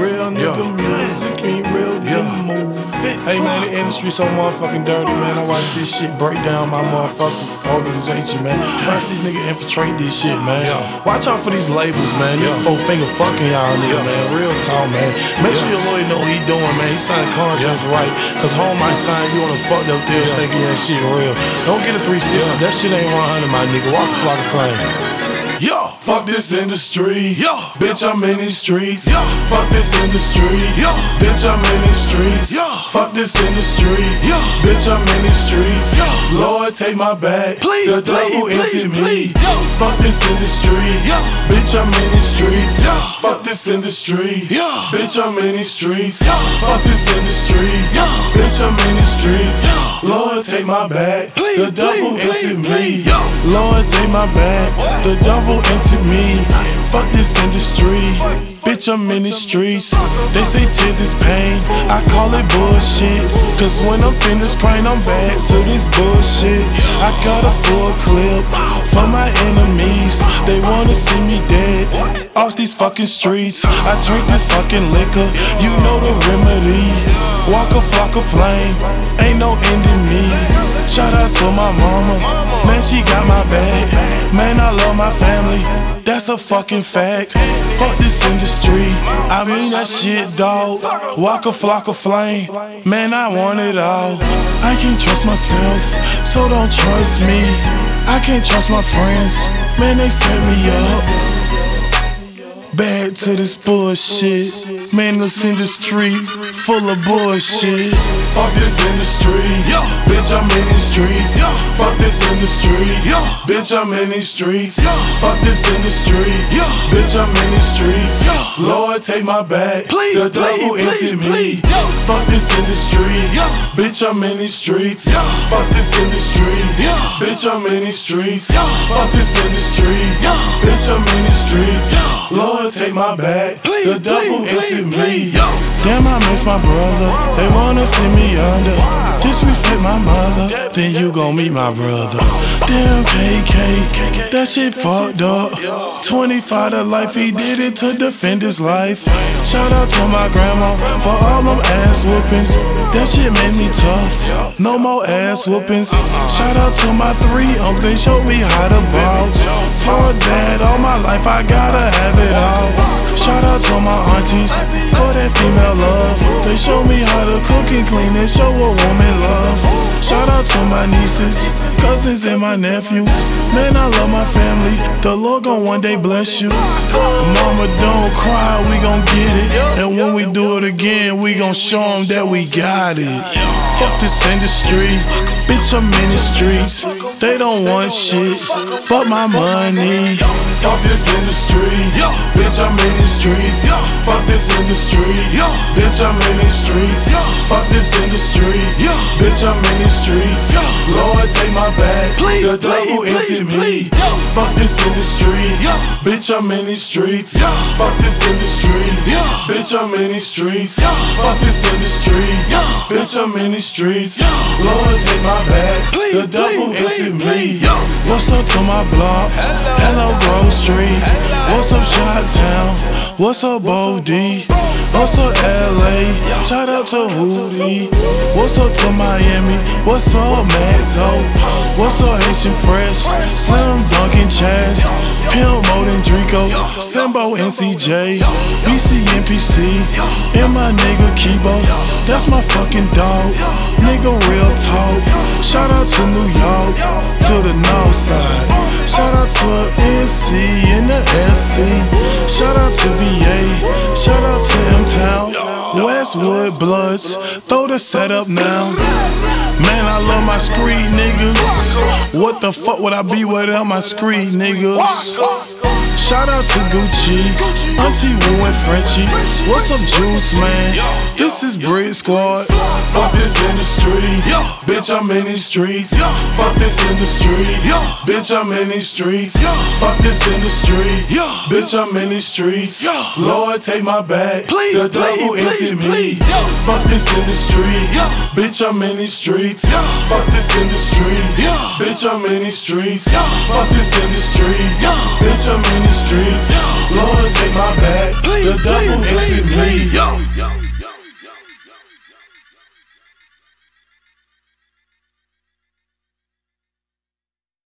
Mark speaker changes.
Speaker 1: Real nigga music ain't real nigga move. Hey man, the industry so motherfucking dirty, man. I watch this shit break down my motherfucking organization, man. Watch these niggas infiltrate this shit, man. Watch out for these labels, man. These four finger fucking y'all niggas, man. Real talk, man. Make sure your lawyer know what he doing, man. He signed contracts right. Cause home might sign you on a fucked up deal thinking that shit real. Don't get a 360. That shit ain't 100, my nigga. Walk the flock of flame. Fuck this industry. Yo, bitch, I'm in these streets. Yo, fuck this industry. Yo, bitch, I'm in these streets. Yo, fuck this industry. Yo, bitch, I'm in these streets. Yo, Lord, take my back. Please, the devil entered me. Yo, fuck this industry. Yo, bitch, I'm in these streets. Yo, fuck this industry. Yo, bitch, I'm in these streets. Yo, fuck this industry. Yo, bitch, I'm in these streets. Yo, Lord, take my back. The devil entered me. Yo, Lord, take my back. The devil me. Fuck this industry. Bitch, I'm in the streets. They say tears is pain. I call it bullshit. Cause when I'm finished crying, I'm back to this bullshit. I got a full clip for my enemies. They wanna see me dead off these fucking streets. I drink this fucking liquor. You know the remedy. Waka Flocka Flame. Ain't no ending me. Shout out to my mama. Man, she got my back. Man, I love my family. That's a fucking fact. Fuck this industry. I mean that shit, dog. Waka Flocka Flame. Man, I want it all. I can't trust myself, so don't trust me. I can't trust my friends. Man, they set me up. Back to this bullshit. Man, this industry full of bullshit. Fuck this industry. Yo, bitch, I'm in these streets. Yo, fuck this industry. Yo, bitch, I'm in these streets. Yo, fuck this industry. Yo, bitch, I'm in these streets. Yo, Lord, take my back. Please, the devil entered me. Yo, fuck this industry. Yo, bitch, I'm in these streets. Yo, fuck this industry. Yo, bitch, I'm in these streets. Yo, fuck this industry. Yo, bitch, I'm in these streets. Yo, Lord, take my back. The devil entered me. Damn, I miss my brother. They wanna see me under. Disrespect my mother. Then you gon' meet my brother. Damn, KK. That shit fucked up. 25 to life, he did it to defend his life. Shout out to my grandma for all them ass whoopings. That shit made me tough. No more ass whoopings. Shout out to my three uncles, they showed me how to ball. For that, all my life I gotta have it all. Shout out to my aunties love. They show me how to cook and clean and show a woman love. Shout out to my nieces, cousins, and my nephews. Man, I love my family. The Lord gon' one day bless you. Mama, don't cry, we gon' get it. And when we do it again, we gon' show them that we got it. Fuck this industry, bitch, I'm in the streets. They don't want shit but my money. Fuck this industry, in these streets. Fuck this industry, bitch, I'm in these streets. Fuck this industry, bitch, I'm in these streets. Lord, take my back. The devil entered me. Fuck this industry, bitch, I'm in these streets. Fuck this industry, bitch, I'm in these streets. Fuck this industry, bitch, I'm in these streets. Lord, take my back. The devil entered me. What's up to my block? Hello, Grove Street. What's up, Shot Town? What's up, Bo D? What's up, LA? Shout out to Hootie. What's up to Miami? What's up, Maxo? What's up, Haitian Fresh? Slim Dunkin' Chaz. Pimp Modin Drico. Simbo NCJ. BC NPC. And my nigga Kibo. That's my fucking dog. Nigga, real talk. Shout out to New York. To the north side. Shout out to NC and SC. Shout out to VA. Shout out to M Town. Westwood Bloods. Throw the setup now. Man, I love my street niggas. What the fuck would I be without my street niggas? Shout out to Gucci, Auntie Wu and Frenchie. What's up, Juice Man? This is Brick Squad. Fuck this industry, bitch, I'm in these streets. Fuck this industry, bitch, I'm in these streets. Fuck this industry, bitch, I'm in these streets. Lord, take my back. The devil entered me. Fuck this industry, bitch, I'm in these streets. Fuck this industry, bitch, I'm in these streets. Fuck this industry, bitch, I'm in in the streets. Lord, take my back. The devil hates me.